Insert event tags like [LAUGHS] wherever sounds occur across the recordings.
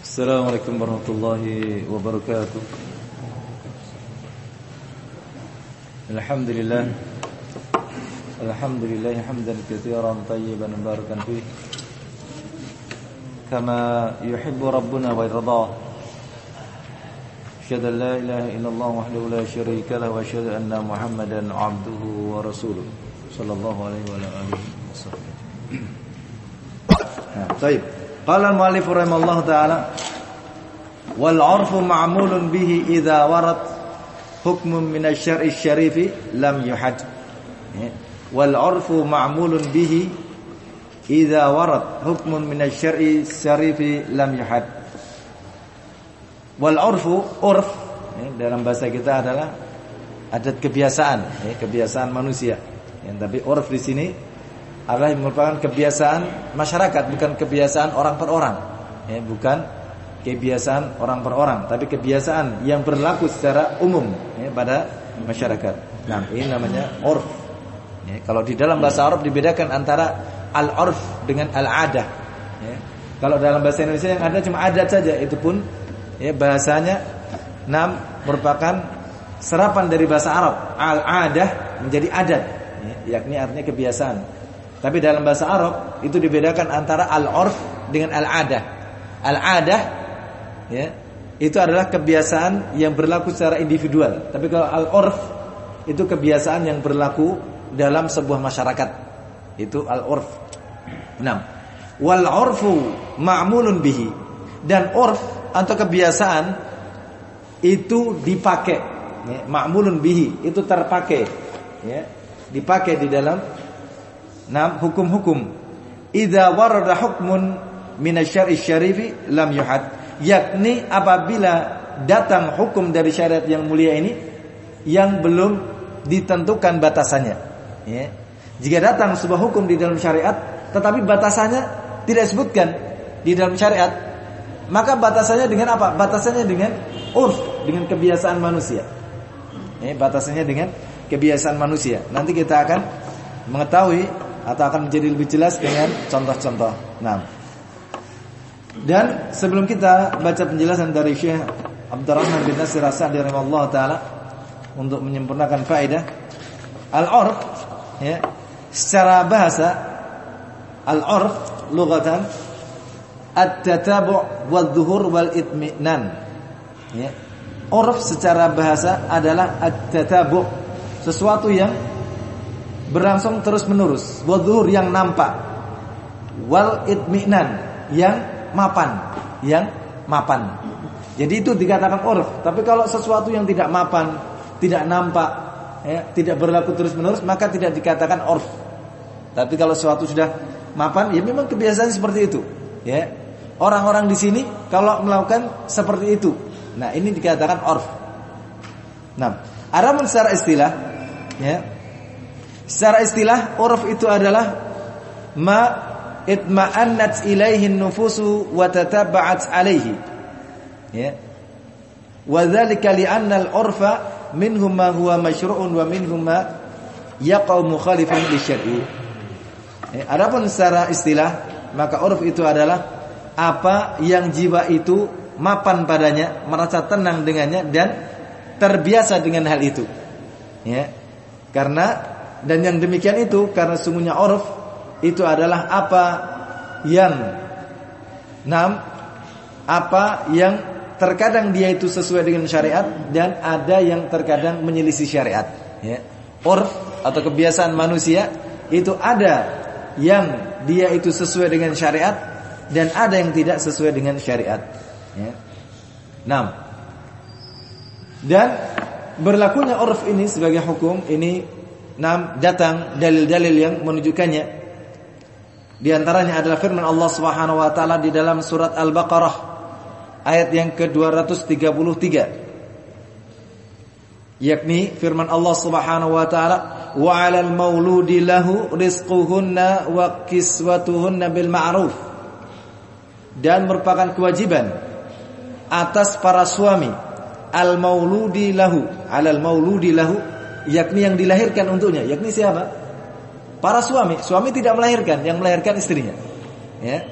السلام عليكم ورحمة الله وبركاته. الحمد لله. الحمد لله حمدا كثيرا طيبا مباركا فيه. كما يحب ربنا ويرضاه أشهد أن لا إله إلا الله وحده لا شريك له وأشهد أن محمدا عبده ورسوله. صلى الله عليه وعلى آله وصحبه. طيب. Qala al-muallif rahimallahu taala wal 'urfu ya. ma'mulun bihi idza warat hukmun min asy-syar'i syarifi lam yuhad. Wal 'urfu ma'mulun bihi idza warat hukmun min asy-syar'i syarifi lam yuhad. Wal 'urfu 'urf ya, dalam bahasa kita adalah adat kebiasaan, ya, kebiasaan manusia. Yang tapi 'urf di sini adalah merupakan kebiasaan masyarakat bukan kebiasaan orang per orang. Ya, bukan kebiasaan orang per orang tapi kebiasaan yang berlaku secara umum ya, pada masyarakat. Nah ini namanya urf. Ya, kalau di dalam bahasa Arab dibedakan antara al-urf dengan al-adah. Ya. kalau dalam bahasa Indonesia yang ada cuma adat saja itu pun ya bahasanya nam merupakan serapan dari bahasa Arab. Al-adah menjadi adat. Ya, yakni artinya kebiasaan tapi dalam bahasa Arab itu dibedakan antara al-urf dengan al-adah. Al-adah ya itu adalah kebiasaan yang berlaku secara individual. Tapi kalau al-urf itu kebiasaan yang berlaku dalam sebuah masyarakat. Itu al-urf enam. Wal urfu ma'mulun bihi. Dan urf atau kebiasaan itu dipakai. Ya, ma'mulun bihi itu terpakai. Ya dipakai di dalam enam hukum-hukum idza warada hukmun minasyar'i syarifi lam yuhad yakni apabila datang hukum dari syariat yang mulia ini yang belum ditentukan batasannya ya jika datang sebuah hukum di dalam syariat tetapi batasannya tidak disebutkan di dalam syariat maka batasannya dengan apa? Batasannya dengan urf, dengan kebiasaan manusia. Ya, batasannya dengan kebiasaan manusia. Nanti kita akan mengetahui atau akan menjadi lebih jelas dengan contoh-contoh. Nah. Dan sebelum kita baca penjelasan dari Syekh Abdurrahman bin Nasir As-Sa'di taala untuk menyempurnakan faedah al-urf ya, secara bahasa al-urf lughatan at-tatabu' wal-dhuhur wal-itminan. Ya. Urf secara bahasa adalah at-tatabu' sesuatu yang berlangsung terus-menerus, wal-dhuhur yang nampak, wal-itminan yang mapan, yang mapan. Jadi itu dikatakan urf. Tapi kalau sesuatu yang tidak mapan, tidak nampak, ya, tidak berlaku terus-menerus, maka tidak dikatakan urf. Tapi kalau sesuatu sudah mapan, ya memang kebiasaan seperti itu. Ya, orang-orang di sini kalau melakukan seperti itu. Nah, ini dikatakan urf. Nah, adapun secara istilah, ya. Secara istilah urf itu adalah ma itma'annat ilaihi nufusu wa tatabba'at alaihi. Ya. Wa dzalika li'anna al-urfa minhum ma huwa masyru'un wa minhum ma yaqau mukhalifan li syar'i. Ya, adapun secara istilah, maka urf itu adalah apa yang jiwa itu mapan padanya, merasa tenang dengannya dan terbiasa dengan hal itu. Ya. Karena dan yang demikian itu karena sungguhnya uruf itu adalah apa yang nam apa yang terkadang dia itu sesuai dengan syariat dan ada yang terkadang menyelisih syariat ya. Urf atau kebiasaan manusia itu ada yang dia itu sesuai dengan syariat dan ada yang tidak sesuai dengan syariat. Ya. Nah, dan berlakunya urf ini sebagai hukum ini nam datang dalil-dalil yang menunjukkannya. Di antaranya adalah firman Allah Subhanahu wa taala di dalam surat Al-Baqarah ayat yang ke-233. Yakni firman Allah Subhanahu wa taala wa 'alal mauludi lahu rizquhunna wa kiswatuhunna bil ma'ruf dan merupakan kewajiban atas para suami al mauludi lahu alal mauludi lahu yakni yang dilahirkan untuknya. Yakni siapa? Para suami. Suami tidak melahirkan yang melahirkan istrinya. Ya.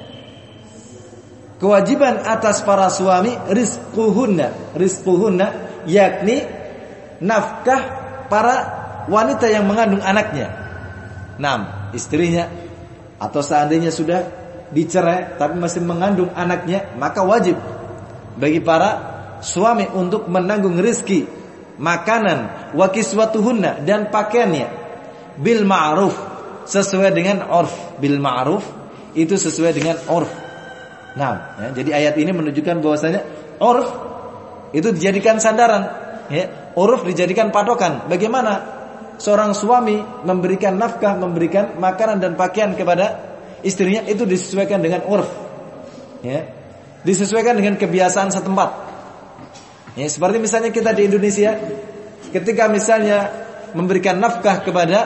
Kewajiban atas para suami rizquhunna, rizquhunna yakni nafkah para wanita yang mengandung anaknya. Nam, istrinya. Atau seandainya sudah dicerai tapi masih mengandung anaknya, maka wajib bagi para suami untuk menanggung rizki, makanan, wakiswatuhunna dan pakaiannya bil ma'ruf sesuai dengan urf bil ma'ruf itu sesuai dengan urf Nah, ya, jadi ayat ini menunjukkan bahwasanya urf itu dijadikan sandaran, ya. Urf dijadikan patokan. Bagaimana seorang suami memberikan nafkah, memberikan makanan dan pakaian kepada istrinya itu disesuaikan dengan urf. Ya. Disesuaikan dengan kebiasaan setempat. Ya, seperti misalnya kita di Indonesia ketika misalnya memberikan nafkah kepada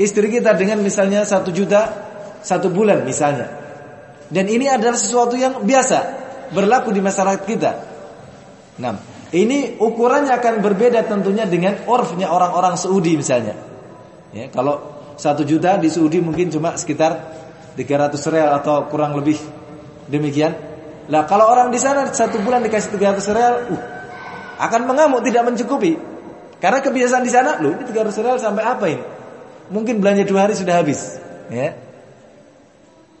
istri kita dengan misalnya satu juta satu bulan misalnya dan ini adalah sesuatu yang biasa berlaku di masyarakat kita. Nah, ini ukurannya akan berbeda tentunya dengan orfnya orang-orang Saudi misalnya. Ya, kalau satu juta di Saudi mungkin cuma sekitar 300 real atau kurang lebih demikian. Lah kalau orang di sana satu bulan dikasih 300 real, uh, akan mengamuk tidak mencukupi. Karena kebiasaan di sana, loh ini 300 real sampai apa ini? Mungkin belanja dua hari sudah habis. Ya.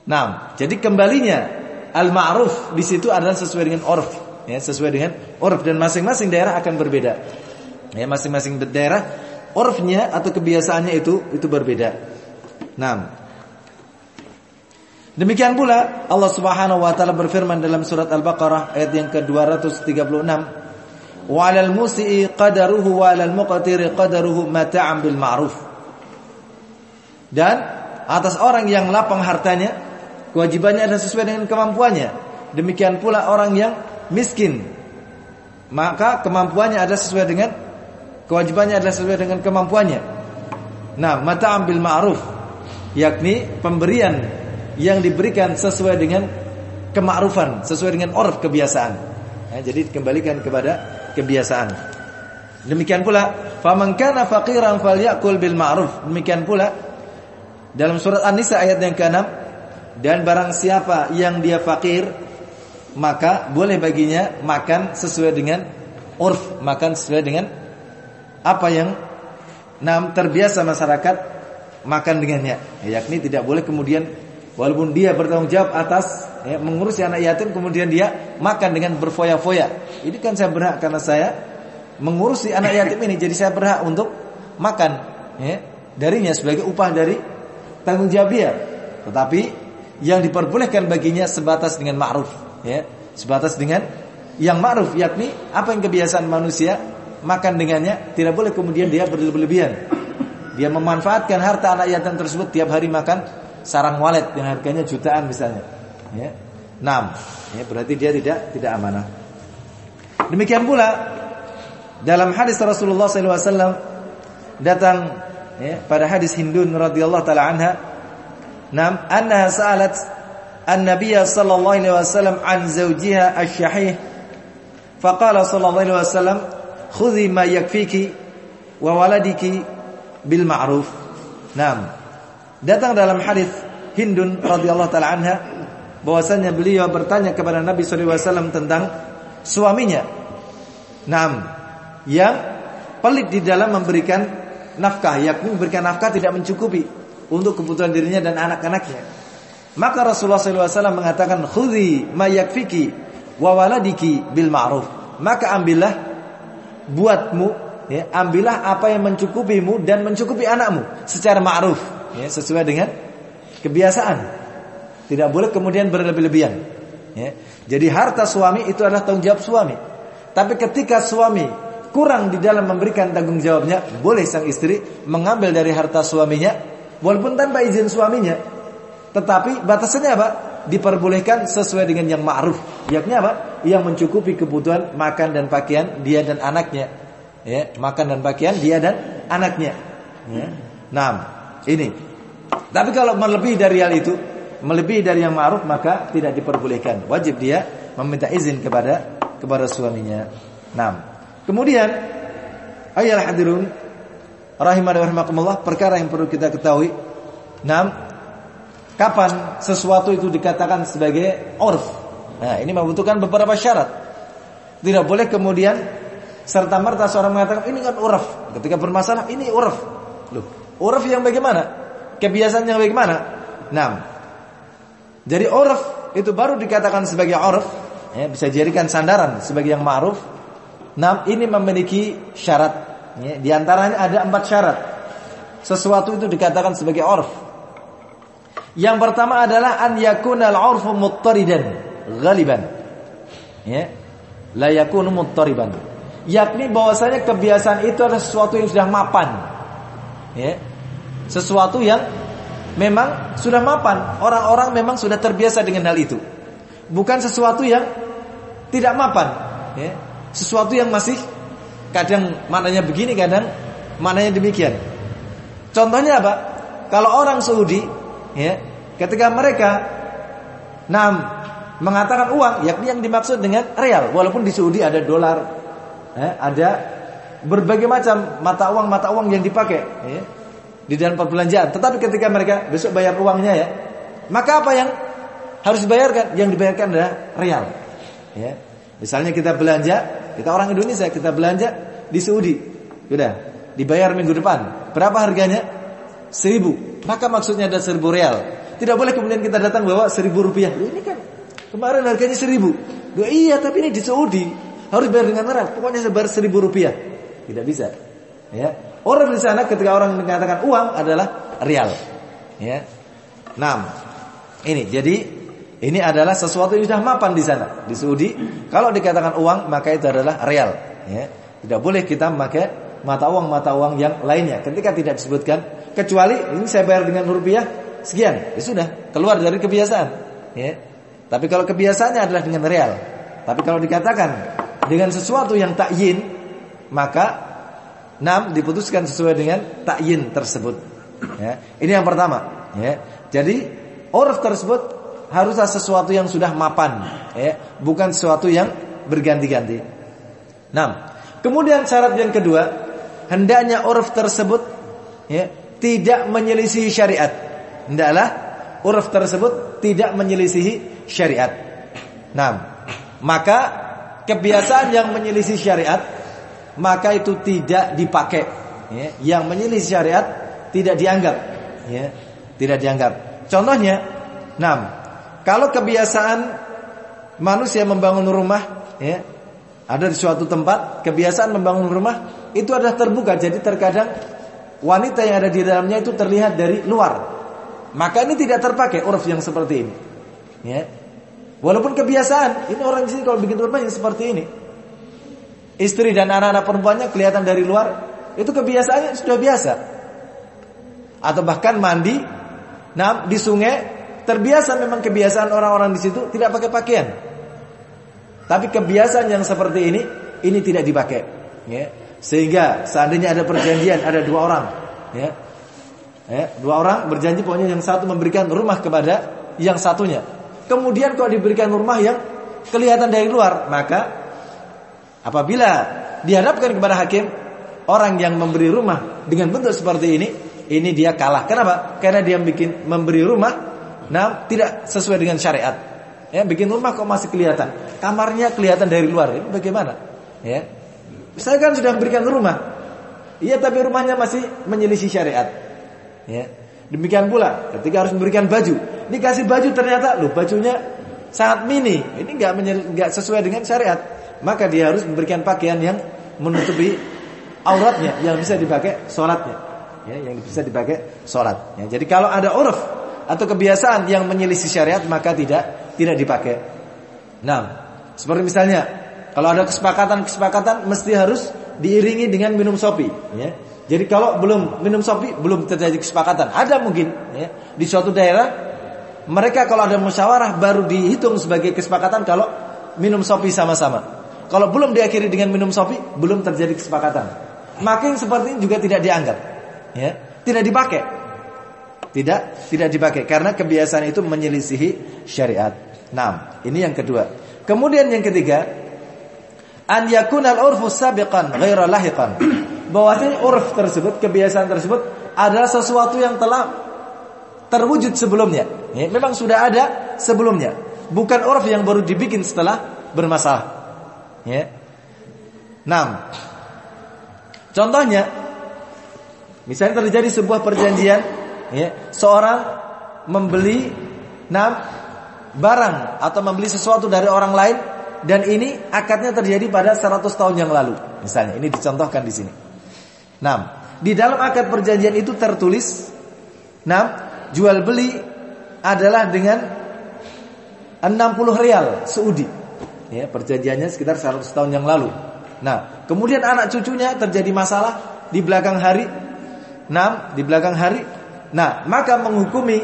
Nah, jadi kembalinya al-ma'ruf di situ adalah sesuai dengan urf, ya, sesuai dengan urf dan masing-masing daerah akan berbeda. Ya, masing-masing daerah urfnya atau kebiasaannya itu itu berbeda. Nah, Demikian pula Allah Subhanahu wa taala berfirman dalam surat Al-Baqarah ayat yang ke-236, "Wa 'alal musii qadaruhu wa 'alal muqtiri qadaruhu mata'an bil ma'ruf." Dan atas orang yang lapang hartanya Kewajibannya adalah sesuai dengan kemampuannya. Demikian pula orang yang miskin. Maka kemampuannya adalah sesuai dengan kewajibannya adalah sesuai dengan kemampuannya. Nah, mata ambil ma'ruf yakni pemberian yang diberikan sesuai dengan kemakrufan, sesuai dengan orf kebiasaan. Nah, jadi kembalikan kepada kebiasaan. Demikian pula, faman kana faqiran falyakul bil ma'ruf. Demikian pula dalam surat An-Nisa ayat yang ke-6 dan barang siapa yang dia fakir maka boleh baginya makan sesuai dengan urf, makan sesuai dengan apa yang nam terbiasa masyarakat makan dengannya. Yakni tidak boleh kemudian walaupun dia bertanggung jawab atas ya, mengurusi anak yatim kemudian dia makan dengan berfoya-foya. Ini kan saya berhak karena saya mengurusi anak yatim ini. Jadi saya berhak untuk makan ya, darinya sebagai upah dari tanggung jawab dia. Tetapi yang diperbolehkan baginya sebatas dengan ma'ruf ya sebatas dengan yang ma'ruf yakni apa yang kebiasaan manusia makan dengannya tidak boleh kemudian dia berlebihan. Dia memanfaatkan harta anak yatim tersebut tiap hari makan sarang walet yang harganya jutaan misalnya ya. Enam ya berarti dia tidak tidak amanah demikian pula dalam hadis Rasulullah SAW datang ya, pada hadis Hindun radhiyallahu taala anha Nam, annaha sa'alat an-nabiy sallallahu alaihi wasallam an zawjiha asy-syahih. Faqala sallallahu alaihi wasallam, "Khudhi ma yakfiki wa waladiki bil ma'ruf." Nam. Datang dalam hadis Hindun radhiyallahu taala anha bahwasanya beliau bertanya kepada Nabi sallallahu alaihi wasallam tentang suaminya. Nam. Yang pelit di dalam memberikan nafkah, yakni memberikan nafkah tidak mencukupi untuk kebutuhan dirinya dan anak-anaknya. Maka Rasulullah SAW mengatakan khudhi ma yakfiki wa waladiki bil ma'ruf. Maka ambillah buatmu ya, ambillah apa yang mencukupimu dan mencukupi anakmu secara ma'ruf ya, sesuai dengan kebiasaan. Tidak boleh kemudian berlebih-lebihan. Ya. Jadi harta suami itu adalah tanggung jawab suami. Tapi ketika suami kurang di dalam memberikan tanggung jawabnya, boleh sang istri mengambil dari harta suaminya walaupun tanpa izin suaminya. Tetapi batasannya apa? Diperbolehkan sesuai dengan yang ma'ruf. Yakni apa? Yang mencukupi kebutuhan makan dan pakaian dia dan anaknya. Ya, makan dan pakaian dia dan anaknya. Ya. Nah, ini. Tapi kalau melebihi dari hal itu, melebihi dari yang ma'ruf maka tidak diperbolehkan. Wajib dia meminta izin kepada kepada suaminya. Nah, kemudian ayat hadirun rahimah dan rahimakumullah perkara yang perlu kita ketahui. Nam, kapan sesuatu itu dikatakan sebagai urf? Nah, ini membutuhkan beberapa syarat. Tidak boleh kemudian serta merta seorang mengatakan ini kan uraf. Ketika bermasalah ini uraf. Loh, uraf yang bagaimana? Kebiasaan yang bagaimana? Nah, jadi uraf itu baru dikatakan sebagai uraf, ya, bisa dijadikan sandaran sebagai yang ma'ruf. Nah, ini memiliki syarat. Ya, di antaranya ada empat syarat. Sesuatu itu dikatakan sebagai uraf. Yang pertama adalah an yakunal urfu muttaridan ghaliban. Ya. La yakunu muttariban. Yakni bahwasanya kebiasaan itu adalah sesuatu yang sudah mapan. Ya. Sesuatu yang memang sudah mapan. Orang-orang memang sudah terbiasa dengan hal itu. Bukan sesuatu yang tidak mapan. Ya. Sesuatu yang masih kadang maknanya begini, kadang maknanya demikian. Contohnya apa? Kalau orang Saudi ya, ketika mereka nam mengatakan uang, yakni yang dimaksud dengan real, walaupun di Saudi ada dolar, ya, ada berbagai macam mata uang mata uang yang dipakai ya, di dalam perbelanjaan. Tetapi ketika mereka besok bayar uangnya ya, maka apa yang harus dibayarkan? Yang dibayarkan adalah real. Ya. Misalnya kita belanja, kita orang Indonesia kita belanja di Saudi, sudah dibayar minggu depan. Berapa harganya? Seribu. Maka maksudnya ada seribu real. Tidak boleh kemudian kita datang bawa seribu rupiah. Ini kan kemarin harganya seribu. Loh, iya tapi ini di Saudi harus bayar dengan real. Pokoknya sebar seribu rupiah. Tidak bisa. Ya. Orang di sana ketika orang mengatakan uang adalah real. Ya. Ini jadi ini adalah sesuatu yang sudah mapan di sana di Saudi. Kalau dikatakan uang maka itu adalah real. Ya. Tidak boleh kita memakai mata uang mata uang yang lainnya ketika tidak disebutkan kecuali ini saya bayar dengan rupiah sekian ya sudah keluar dari kebiasaan ya tapi kalau kebiasaannya adalah dengan real tapi kalau dikatakan dengan sesuatu yang takyin maka enam diputuskan sesuai dengan takyin tersebut ya ini yang pertama ya jadi uruf tersebut haruslah sesuatu yang sudah mapan ya bukan sesuatu yang berganti-ganti enam kemudian syarat yang kedua hendaknya uruf tersebut ya, tidak menyelisihi syariat. Hendaklah uruf tersebut tidak menyelisihi syariat. Nah, maka kebiasaan yang menyelisih syariat maka itu tidak dipakai. Ya, yang menyelisih syariat tidak dianggap. Ya, tidak dianggap. Contohnya, nah, kalau kebiasaan manusia membangun rumah, ya, ada di suatu tempat kebiasaan membangun rumah itu adalah terbuka. Jadi terkadang wanita yang ada di dalamnya itu terlihat dari luar. Maka ini tidak terpakai uruf yang seperti ini. Ya. Walaupun kebiasaan, ini orang di sini kalau bikin rumah yang seperti ini. Istri dan anak-anak perempuannya kelihatan dari luar, itu kebiasaannya sudah biasa. Atau bahkan mandi nah di sungai terbiasa memang kebiasaan orang-orang di situ tidak pakai pakaian. Tapi kebiasaan yang seperti ini ini tidak dipakai, ya. Sehingga seandainya ada perjanjian ada dua orang, ya. Ya, dua orang berjanji pokoknya yang satu memberikan rumah kepada yang satunya. Kemudian kalau diberikan rumah yang kelihatan dari luar, maka apabila dihadapkan kepada hakim orang yang memberi rumah dengan bentuk seperti ini, ini dia kalah. Kenapa? Karena dia bikin memberi rumah nah tidak sesuai dengan syariat. Ya, bikin rumah kok masih kelihatan. Kamarnya kelihatan dari luar. Ini bagaimana? Ya. Saya kan sudah memberikan rumah. Iya, tapi rumahnya masih menyelisih syariat. Ya. Demikian pula ketika harus memberikan baju, dikasih baju ternyata loh bajunya sangat mini. Ini enggak enggak sesuai dengan syariat. Maka dia harus memberikan pakaian yang menutupi auratnya yang bisa dipakai sholatnya. Ya, yang bisa dipakai sholat. Ya, jadi kalau ada uruf atau kebiasaan yang menyelisih syariat maka tidak tidak dipakai. Nah, seperti misalnya kalau ada kesepakatan-kesepakatan mesti harus diiringi dengan minum sopi, ya. Jadi kalau belum minum sopi belum terjadi kesepakatan. Ada mungkin ya, di suatu daerah mereka kalau ada musyawarah baru dihitung sebagai kesepakatan kalau minum sopi sama-sama. Kalau belum diakhiri dengan minum sopi belum terjadi kesepakatan. Maka yang seperti ini juga tidak dianggap, ya, tidak dipakai. Tidak, tidak dipakai karena kebiasaan itu menyelisihi syariat. Nah, ini yang kedua. Kemudian yang ketiga, an yakunal urfu sabiqan ghaira lahiqan. Bahwasanya urf tersebut, kebiasaan tersebut adalah sesuatu yang telah terwujud sebelumnya. Ya, memang sudah ada sebelumnya. bukan urf yang baru dibikin setelah bermasalah. Ya. Nah, contohnya, misalnya terjadi sebuah perjanjian, ya, seorang membeli enam barang atau membeli sesuatu dari orang lain dan ini akadnya terjadi pada 100 tahun yang lalu. Misalnya, ini dicontohkan di sini. Nah, di dalam akad perjanjian itu tertulis, nah, jual beli adalah dengan 60 real Saudi. Ya, perjanjiannya sekitar 100 tahun yang lalu. Nah, kemudian anak cucunya terjadi masalah di belakang hari. Nah, di belakang hari. Nah, maka menghukumi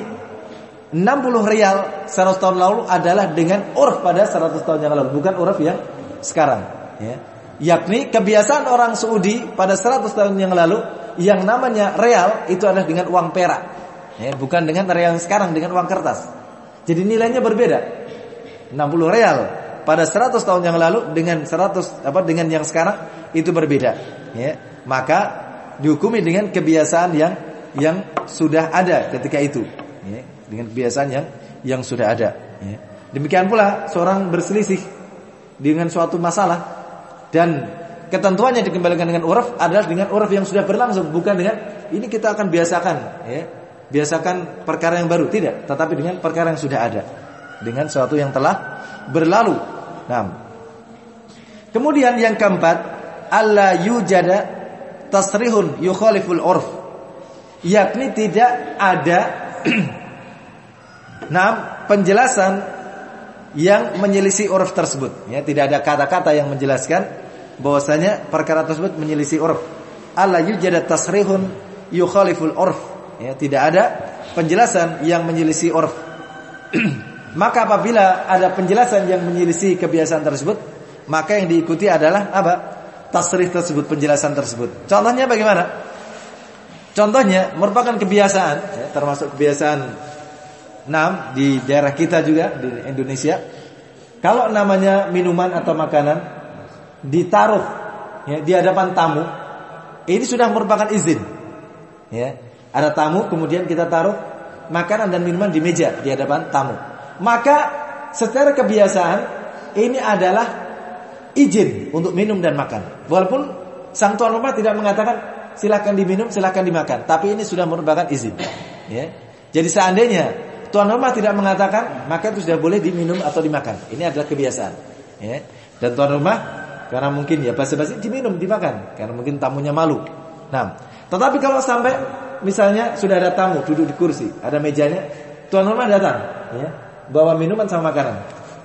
60 real 100 tahun lalu adalah dengan urf pada 100 tahun yang lalu, bukan urf yang sekarang. Ya. Yakni kebiasaan orang Saudi pada 100 tahun yang lalu yang namanya real itu adalah dengan uang perak. Ya, bukan dengan real yang sekarang dengan uang kertas. Jadi nilainya berbeda. 60 real pada 100 tahun yang lalu dengan 100 apa dengan yang sekarang itu berbeda. Ya. Maka dihukumi dengan kebiasaan yang yang sudah ada ketika itu. Ya dengan kebiasaan yang yang sudah ada. Ya. Demikian pula seorang berselisih dengan suatu masalah dan ketentuannya dikembalikan dengan uruf adalah dengan uruf yang sudah berlangsung, bukan dengan ini kita akan biasakan, ya. biasakan perkara yang baru, tidak, tetapi dengan perkara yang sudah ada, dengan sesuatu yang telah berlalu. Nah, kemudian yang keempat, Allah yujada tasrihun yukhaliful urf, yakni tidak ada [CLEARS THROAT] Nah, penjelasan yang menyelisih uruf tersebut. Ya, tidak ada kata-kata yang menjelaskan bahwasanya perkara tersebut menyelisih uruf. Allah yujada tasrihun yukhaliful urf. Ya, tidak ada penjelasan yang menyelisih uruf. [CLEARS THROAT] maka apabila ada penjelasan yang menyelisih kebiasaan tersebut, maka yang diikuti adalah apa? Tasrih tersebut, penjelasan tersebut. Contohnya bagaimana? Contohnya merupakan kebiasaan, ya, termasuk kebiasaan Nah, di daerah kita juga di Indonesia, kalau namanya minuman atau makanan ditaruh ya, di hadapan tamu, ini sudah merupakan izin. Ya, ada tamu, kemudian kita taruh makanan dan minuman di meja di hadapan tamu. Maka secara kebiasaan ini adalah izin untuk minum dan makan. Walaupun sang tuan rumah tidak mengatakan silakan diminum, silakan dimakan, tapi ini sudah merupakan izin. Ya. Jadi seandainya tuan rumah tidak mengatakan, maka itu sudah boleh diminum atau dimakan. Ini adalah kebiasaan. Ya. Dan tuan rumah karena mungkin ya basa-basi diminum, dimakan karena mungkin tamunya malu. Nah, tetapi kalau sampai misalnya sudah ada tamu duduk di kursi, ada mejanya, tuan rumah datang, ya, bawa minuman sama makanan.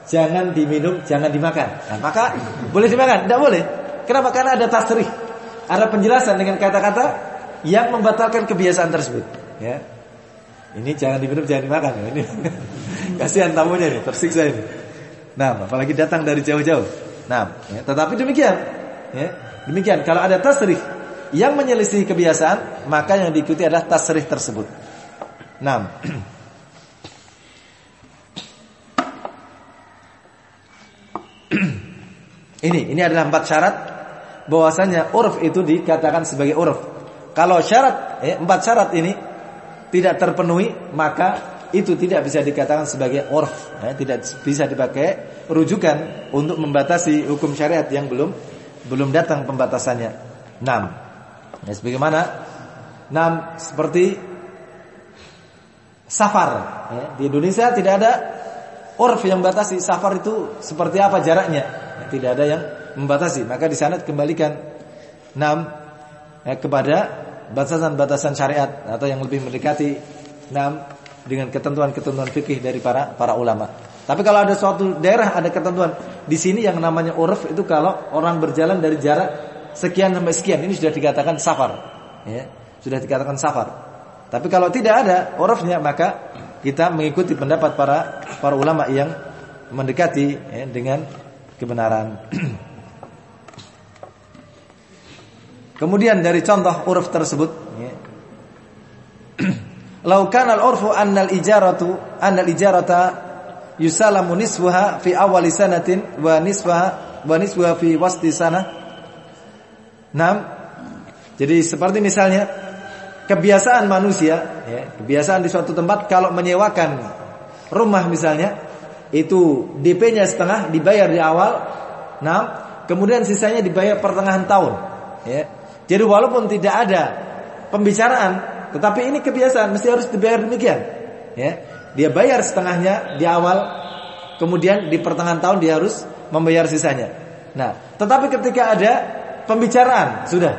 Jangan diminum, jangan dimakan. Nah, maka boleh dimakan, tidak boleh. Kenapa? Karena ada tasrih, ada penjelasan dengan kata-kata yang membatalkan kebiasaan tersebut. Ya, ini jangan diminum, jangan dimakan. Ini [LAUGHS] kasihan tamunya nih, tersiksa ini. Nah, apalagi datang dari jauh-jauh. Nah, ya, tetapi demikian, ya, demikian. Kalau ada tasrih yang menyelisih kebiasaan, maka yang diikuti adalah tasrih tersebut. Nah, [CLEARS THROAT] ini ini adalah empat syarat bahwasanya urf itu dikatakan sebagai urf. Kalau syarat, eh, empat syarat ini tidak terpenuhi maka itu tidak bisa dikatakan sebagai urf ya, tidak bisa dipakai rujukan untuk membatasi hukum syariat yang belum belum datang pembatasannya. 6. Ya, sebagaimana 6 seperti safar ya, di Indonesia tidak ada urf yang batasi safar itu seperti apa jaraknya ya, tidak ada yang membatasi maka di sana kembalikan 6 ya, kepada batasan-batasan syariat atau yang lebih mendekati enam dengan ketentuan-ketentuan fikih dari para para ulama. Tapi kalau ada suatu daerah ada ketentuan di sini yang namanya uruf itu kalau orang berjalan dari jarak sekian sampai sekian ini sudah dikatakan safar, ya, sudah dikatakan safar. Tapi kalau tidak ada urufnya maka kita mengikuti pendapat para para ulama yang mendekati ya, dengan kebenaran. [CLEARS THROAT] Kemudian dari contoh uruf tersebut, ya. [CLEARS THROAT] Lau kana al-urfu anna al-ijaratu anna al-ijarata yusalamu nisfuha fi awal sanatin wa nisfaha wa nisfuha fi wasti sana. Nam. Jadi seperti misalnya kebiasaan manusia, ya, kebiasaan di suatu tempat kalau menyewakan rumah misalnya, itu DP-nya setengah dibayar di awal. Nah, kemudian sisanya dibayar pertengahan tahun. Ya. Jadi walaupun tidak ada pembicaraan, tetapi ini kebiasaan mesti harus dibayar demikian. Ya. Dia bayar setengahnya di awal, kemudian di pertengahan tahun dia harus membayar sisanya. Nah, tetapi ketika ada pembicaraan sudah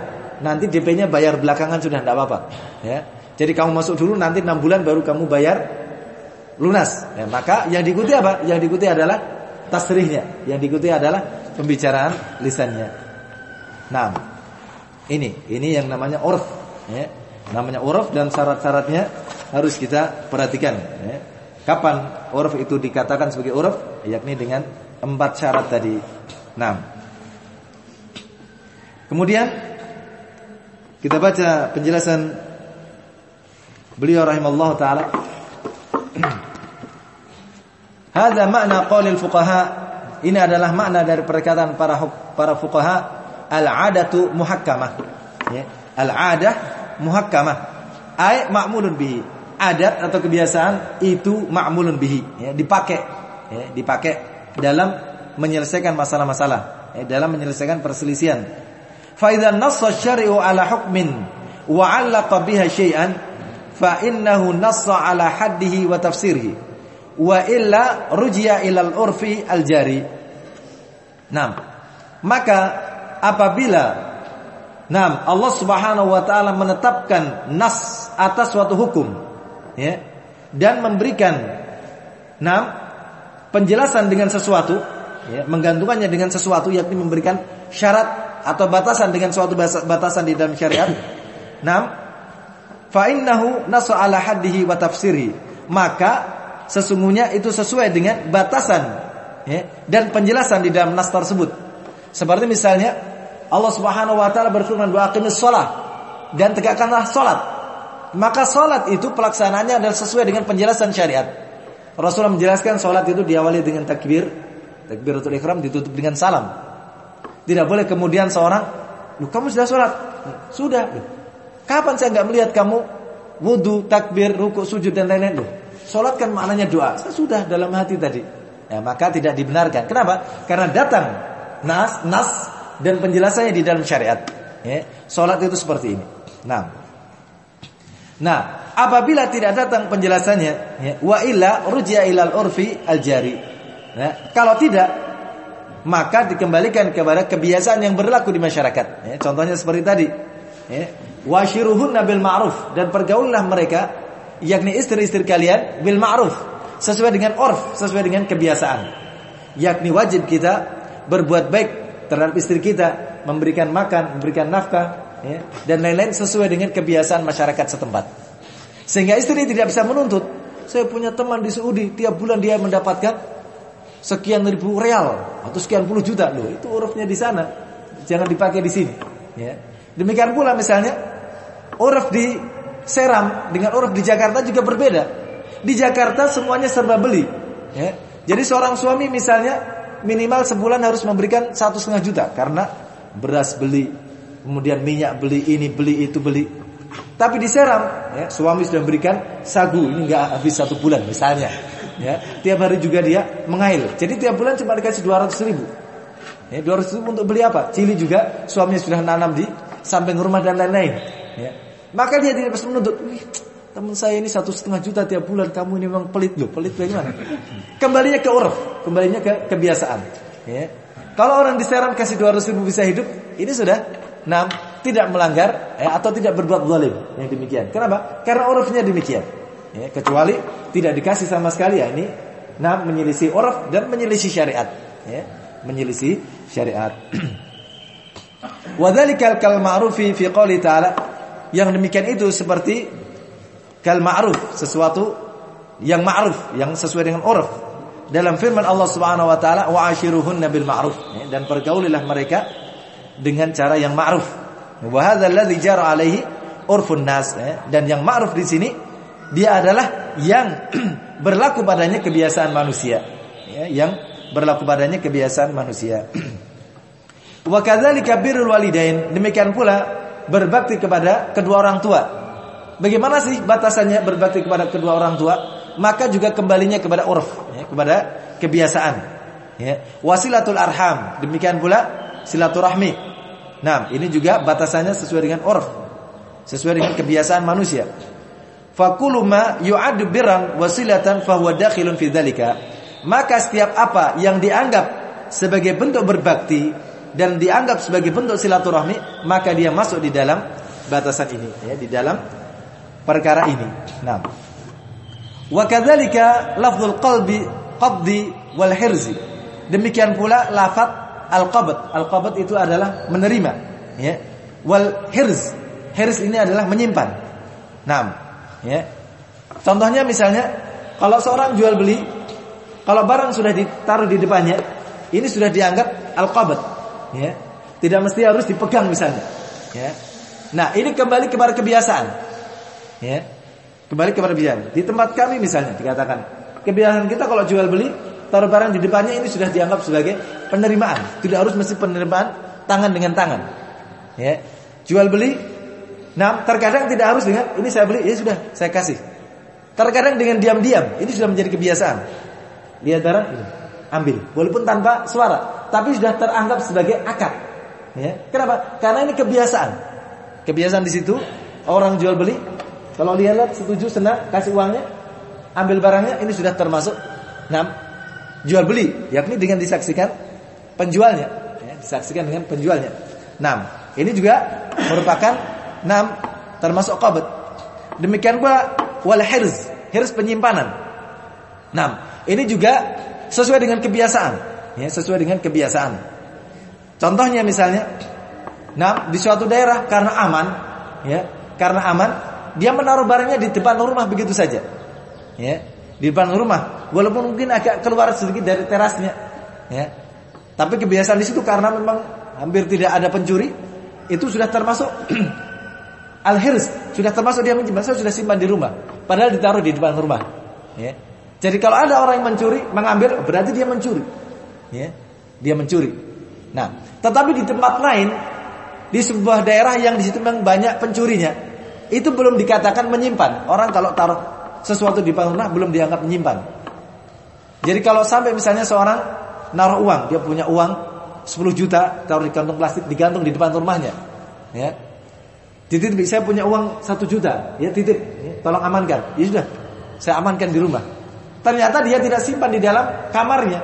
nanti DP-nya bayar belakangan sudah tidak apa-apa. Ya. Jadi kamu masuk dulu nanti enam bulan baru kamu bayar lunas. Ya, maka yang diikuti apa? Yang diikuti adalah tasrihnya. Yang diikuti adalah pembicaraan lisannya. Nah, ini ini yang namanya urf. Ya. Namanya urf dan syarat-syaratnya harus kita perhatikan. Ya. Kapan urf itu dikatakan sebagai urf? Yakni dengan empat syarat tadi. Nah, kemudian kita baca penjelasan beliau rahimahullah taala. [CLEARS THROAT] Hada makna qaulil fuqaha. Ini adalah makna dari perkataan para para fuqaha al-'adatu muhakkamah. Ya, al-'adah muhakkamah. Ay ma'mulun bihi. Adat atau kebiasaan itu ma'mulun bihi, ya, dipakai ya, dipakai dalam menyelesaikan masalah-masalah, ya, dalam menyelesaikan perselisihan. Fa idza nassa syari'u ala hukmin wa 'allaqa biha syai'an fa innahu nassa ala haddihi wa tafsirihi wa illa rujiya ilal urfi al jari. Nah, maka apabila Nah, Allah Subhanahu wa taala menetapkan nas atas suatu hukum ya dan memberikan nah penjelasan dengan sesuatu ya, menggantungkannya dengan sesuatu yakni memberikan syarat atau batasan dengan suatu batasan di dalam syariat. Nah, fa innahu ala haddihi wa. Maka sesungguhnya itu sesuai dengan batasan ya, dan penjelasan di dalam nas tersebut. Seperti misalnya Allah Subhanahu wa taala berfirman wa aqimis shalah dan tegakkanlah salat. Maka salat itu pelaksanaannya adalah sesuai dengan penjelasan syariat. Rasulullah menjelaskan salat itu diawali dengan takbir, takbiratul ihram ditutup dengan salam. Tidak boleh kemudian seorang, "Lu kamu sudah salat?" "Sudah." Kapan saya nggak melihat kamu wudu, takbir, ruku, sujud dan lain-lain? Salat kan maknanya doa. Saya sudah dalam hati tadi. Ya, maka tidak dibenarkan. Kenapa? Karena datang nas, nas dan penjelasannya di dalam syariat. Ya, salat itu seperti ini. Nah, Nah, apabila tidak datang penjelasannya, ya, wa illa rujia ilal urfi al jari. Nah, kalau tidak, maka dikembalikan kepada kebiasaan yang berlaku di masyarakat. Ya, contohnya seperti tadi. Ya, washiruhun bil ma'ruf dan pergaulilah mereka yakni istri-istri kalian bil ma'ruf sesuai dengan urf, sesuai dengan kebiasaan. Yakni wajib kita berbuat baik terhadap istri kita, memberikan makan, memberikan nafkah, ya, dan lain-lain sesuai dengan kebiasaan masyarakat setempat. Sehingga istri tidak bisa menuntut. Saya punya teman di Saudi, tiap bulan dia mendapatkan sekian ribu real atau sekian puluh juta loh. Itu urufnya di sana, jangan dipakai di sini. Ya. Demikian pula misalnya uruf di Seram dengan uruf di Jakarta juga berbeda. Di Jakarta semuanya serba beli. Ya. Jadi seorang suami misalnya minimal sebulan harus memberikan satu setengah juta karena beras beli, kemudian minyak beli, ini beli, itu beli. Tapi di Seram, ya, suami sudah memberikan sagu, ini nggak habis satu bulan misalnya. Ya, tiap hari juga dia mengail. Jadi tiap bulan cuma dikasih 200 ribu. Ya, 200 ribu untuk beli apa? Cili juga suaminya sudah nanam di samping rumah dan lain-lain. Ya. Maka dia tidak bisa menuntut. Teman saya ini satu setengah juta tiap bulan. Kamu ini memang pelit loh. Pelit bagaimana? Kembalinya ke uruf, kembalinya ke kebiasaan. Ya. Kalau orang di Seram kasih 200 ribu bisa hidup, ini sudah Nah, tidak melanggar ya, atau tidak berbuat zalim yang demikian. Kenapa? Karena urufnya demikian. Ya, kecuali tidak dikasih sama sekali ya ini nah menyelisih uruf dan menyelisih syariat. Ya, menyelisih syariat. [CLEARS THROAT] Wadzalikal kal ma'rufi fi qouli ta'ala yang demikian itu seperti kal ma'ruf sesuatu yang ma'ruf yang sesuai dengan uruf dalam firman Allah Subhanahu wa taala wa ashiruhunna bil ma'ruf ya, dan pergaulilah mereka dengan cara yang ma'ruf. Wa hadzal ladzi jara alaihi urfun nas ya. dan yang ma'ruf di sini dia adalah yang [CLEARS THROAT] berlaku padanya kebiasaan manusia ya, yang berlaku padanya kebiasaan manusia. [CLEARS THROAT] Wa kadzalika birrul walidain demikian pula berbakti kepada kedua orang tua. Bagaimana sih batasannya berbakti kepada kedua orang tua? Maka juga kembalinya kepada urf, ya, kepada kebiasaan. Ya. Wasilatul arham, demikian pula silaturahmi. Nah, ini juga batasannya sesuai dengan urf, sesuai dengan kebiasaan manusia. Fakulu ma yu'adu birran wasilatan fahuwa dakhilun fi. Maka setiap apa yang dianggap sebagai bentuk berbakti dan dianggap sebagai bentuk silaturahmi, maka dia masuk di dalam batasan ini, ya, di dalam perkara ini. Nah, wa kadzalika lafzul qalbi qabdi wal hirzi. Demikian pula lafaz al-qabd. Al-qabd itu adalah menerima, ya. Wal hirz. Hirz ini adalah menyimpan. Nah, ya. Contohnya misalnya kalau seorang jual beli kalau barang sudah ditaruh di depannya, ini sudah dianggap al-qabd, ya. Tidak mesti harus dipegang misalnya, ya. Nah, ini kembali kepada kebiasaan. Ya. Kembali kepada kebiasaan. Di tempat kami misalnya dikatakan, kebiasaan kita kalau jual beli taruh barang di depannya ini sudah dianggap sebagai penerimaan. Tidak harus mesti penerimaan tangan dengan tangan. Ya. Jual beli nah terkadang tidak harus dengan ini saya beli ya sudah saya kasih. Terkadang dengan diam-diam ini sudah menjadi kebiasaan. Lihat barang ini, ambil walaupun tanpa suara, tapi sudah teranggap sebagai akad. Ya. Kenapa? Karena ini kebiasaan. Kebiasaan di situ orang jual beli kalau lihat setuju senang kasih uangnya ambil barangnya ini sudah termasuk enam. Jual beli yakni dengan disaksikan penjualnya. Ya, disaksikan dengan penjualnya. Enam. Ini juga merupakan enam termasuk qabd. Demikian pula wal hirz hirz penyimpanan. Enam. Ini juga sesuai dengan kebiasaan. Ya sesuai dengan kebiasaan. Contohnya misalnya nah di suatu daerah karena aman ya karena aman dia menaruh barangnya di depan rumah begitu saja. Ya di depan rumah. Walaupun mungkin agak keluar sedikit dari terasnya. Ya. Tapi kebiasaan di situ karena memang hampir tidak ada pencuri itu sudah termasuk [CLEARS THROAT] al hirs sudah termasuk dia menyimpan. Saya sudah simpan di rumah. Padahal ditaruh di depan rumah. Ya. Jadi kalau ada orang yang mencuri mengambil berarti dia mencuri. Ya. Dia mencuri. Nah tetapi di tempat lain di sebuah daerah yang di situ memang banyak pencurinya itu belum dikatakan menyimpan orang kalau taruh sesuatu di rumah belum dianggap menyimpan jadi kalau sampai misalnya seorang naruh uang, dia punya uang 10 juta taruh di kantong plastik digantung di depan rumahnya. Ya. Titip saya punya uang 1 juta, ya titip, ya, tolong amankan. Ya sudah, saya amankan di rumah. Ternyata dia tidak simpan di dalam kamarnya,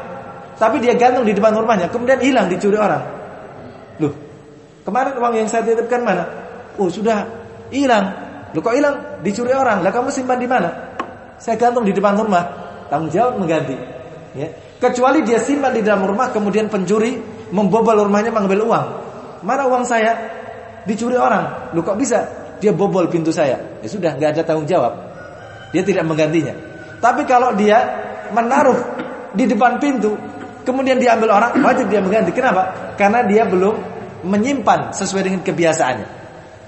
tapi dia gantung di depan rumahnya, kemudian hilang dicuri orang. Loh, kemarin uang yang saya titipkan mana? Oh sudah hilang. Loh kok hilang? Dicuri orang. Lah kamu simpan di mana? Saya gantung di depan rumah tanggung jawab mengganti. Ya. Kecuali dia simpan di dalam rumah, kemudian pencuri membobol rumahnya mengambil uang. Mana uang saya? Dicuri orang. Lu kok bisa? Dia bobol pintu saya. Ya sudah, nggak ada tanggung jawab. Dia tidak menggantinya. Tapi kalau dia menaruh di depan pintu, kemudian diambil orang, wajib dia mengganti. Kenapa? Karena dia belum menyimpan sesuai dengan kebiasaannya.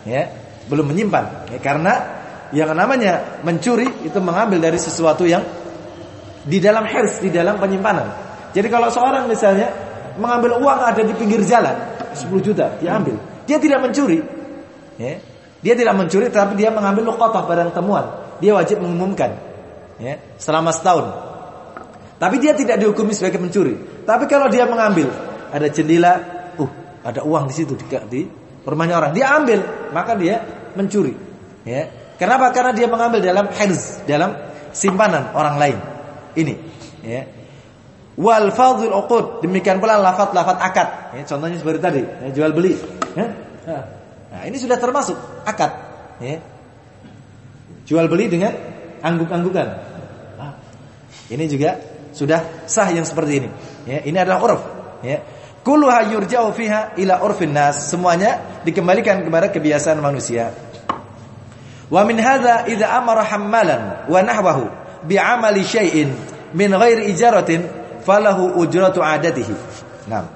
Ya, belum menyimpan. Ya, karena yang namanya mencuri itu mengambil dari sesuatu yang di dalam hirs, di dalam penyimpanan. Jadi kalau seorang misalnya mengambil uang ada di pinggir jalan 10 juta, dia ambil. Dia tidak mencuri. Ya. Dia tidak mencuri tapi dia mengambil luqatah barang temuan. Dia wajib mengumumkan. Ya, selama setahun. Tapi dia tidak dihukumi sebagai pencuri. Tapi kalau dia mengambil ada jendela, uh, ada uang di situ di, di rumahnya orang, dia ambil, maka dia mencuri. Ya. Kenapa? Karena dia mengambil dalam hirz, dalam simpanan orang lain. Ini, ya. Wal fadhil uqud, demikian pula lafaz-lafaz akad. Ya, contohnya seperti tadi, ya, jual beli. Ya. Nah, ini sudah termasuk akad, ya. Jual beli dengan angguk-anggukan. Nah, ini juga sudah sah yang seperti ini. Ya, ini adalah urf, ya. Kulluha yurja'u fiha ila urfin nas. Semuanya dikembalikan kepada kebiasaan manusia. Wa min hadza idza amara hammalan wa nahwahu bi'amali syai'in min ghairi ijaratin falahu ujratu adatihi. Nah.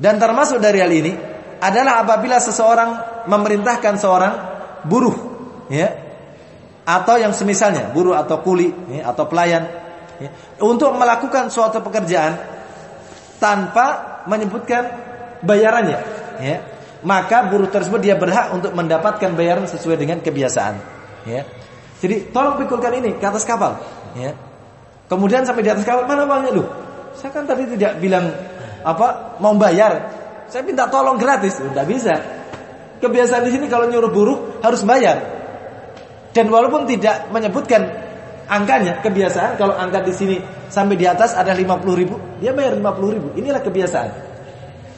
Dan termasuk dari hal ini adalah apabila seseorang memerintahkan seorang buruh ya atau yang semisalnya buruh atau kuli ya, atau pelayan ya, untuk melakukan suatu pekerjaan tanpa menyebutkan bayarannya ya maka buruh tersebut dia berhak untuk mendapatkan bayaran sesuai dengan kebiasaan ya jadi tolong pikulkan ini ke atas kapal. Ya. Kemudian sampai di atas kapal mana uangnya lu? saya kan tadi tidak bilang apa mau bayar. Saya minta tolong gratis, tidak bisa. Kebiasaan di sini kalau nyuruh buruh harus bayar. Dan walaupun tidak menyebutkan angkanya, kebiasaan kalau angka di sini sampai di atas ada 50 ribu, dia bayar 50 ribu. Inilah kebiasaan.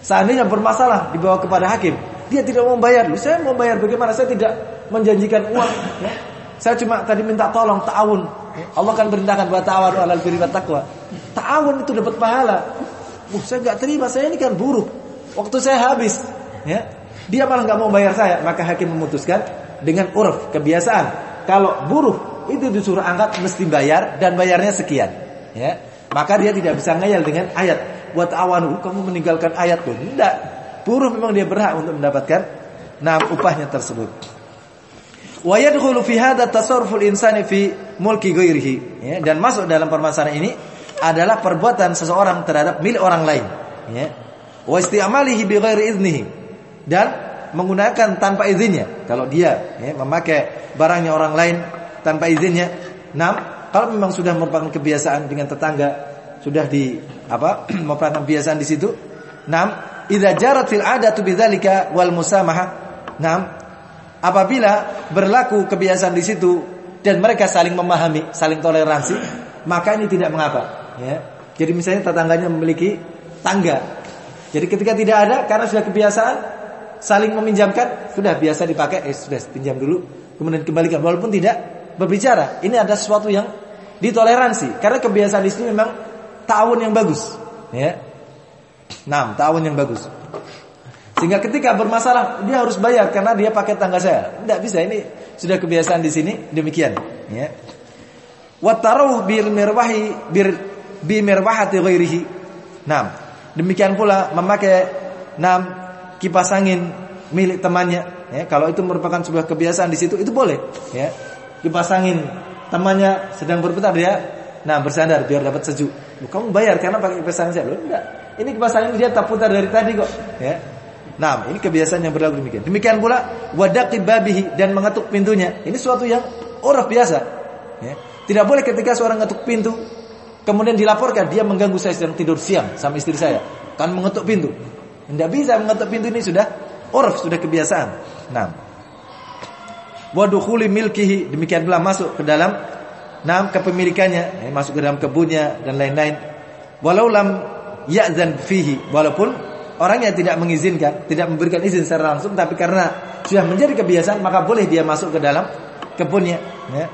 Seandainya bermasalah dibawa kepada hakim, dia tidak mau bayar. Saya mau bayar bagaimana? Saya tidak menjanjikan uang. Ya. Saya cuma tadi minta tolong ta'awun. Allah kan perintahkan buat ta'awun alal birri taqwa. Ta'awun itu dapat pahala. Uh, saya nggak terima, saya ini kan buruh. Waktu saya habis, ya. Dia malah nggak mau bayar saya, maka hakim memutuskan dengan urf kebiasaan. Kalau buruh itu disuruh angkat mesti bayar dan bayarnya sekian, ya. Maka dia tidak bisa ngayal dengan ayat. Buat awanu kamu meninggalkan ayat tuh. Tidak. Buruh memang dia berhak untuk mendapatkan nah upahnya tersebut. Insani fi mulki. Ya, dan masuk dalam permasalahan ini adalah perbuatan seseorang terhadap milik orang lain, ya. Wa isti'malihi. Dan menggunakan tanpa izinnya. Kalau dia ya, memakai barangnya orang lain tanpa izinnya. Nah, kalau memang sudah merupakan kebiasaan dengan tetangga, sudah di apa? [CLEARS THROAT] merupakan kebiasaan di situ. Nam, idza jarat fil adatu bidzalika wal musamaha. Nam, apabila berlaku kebiasaan di situ dan mereka saling memahami, saling toleransi, maka ini tidak mengapa, ya. Jadi misalnya tetangganya memiliki tangga. Jadi ketika tidak ada karena sudah kebiasaan saling meminjamkan, sudah biasa dipakai, eh sudah pinjam dulu, kemudian kembalikan walaupun tidak berbicara. Ini ada sesuatu yang ditoleransi karena kebiasaan di sini memang tahun yang bagus, ya. Nah, tahun yang bagus. Sehingga ketika bermasalah dia harus bayar karena dia pakai tangga saya. Tidak bisa ini sudah kebiasaan di sini demikian, ya. Wa taruh bil mirwahi bir bi mirwahati ghairihi. Nah, demikian pula memakai nam kipas angin milik temannya, ya. Kalau itu merupakan sebuah kebiasaan di situ itu boleh, ya. Kipas angin temannya sedang berputar dia nah bersandar biar dapat sejuk. Kamu bayar karena pakai kipas angin saya. Loh, enggak. Ini kipas angin dia tak putar dari tadi kok, ya. Nah, ini kebiasaan yang berlaku demikian. Demikian pula wadaqi babihi dan mengetuk pintunya. Ini suatu yang orang biasa. Ya. Tidak boleh ketika seorang mengetuk pintu kemudian dilaporkan dia mengganggu saya sedang tidur siang sama istri saya. Kan mengetuk pintu. Tidak bisa mengetuk pintu ini sudah orf, sudah kebiasaan. Nah. Wadukhuli milkihi demikian pula masuk ke dalam nam kepemilikannya, ya, masuk ke dalam kebunnya dan lain-lain. Walau lam ya'zan fihi walaupun Orang yang tidak mengizinkan, tidak memberikan izin secara langsung, tapi karena sudah menjadi kebiasaan, maka boleh dia masuk ke dalam kebunnya. Ya.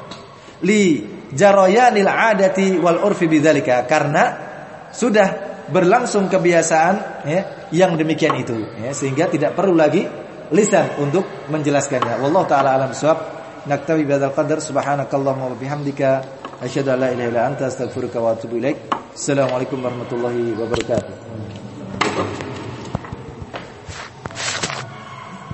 Li jaroyanil adati wal urfi bidzalika karena sudah berlangsung kebiasaan ya, yang demikian itu, ya, sehingga tidak perlu lagi lisan untuk menjelaskannya. Wallahu taala alam suhab. Naktabi bihadzal qadar subhanakallahumma wa bihamdika asyhadu an la ilaha illa anta astaghfiruka wa atubu ilaik. Assalamualaikum warahmatullahi wabarakatuh.